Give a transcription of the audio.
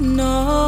No.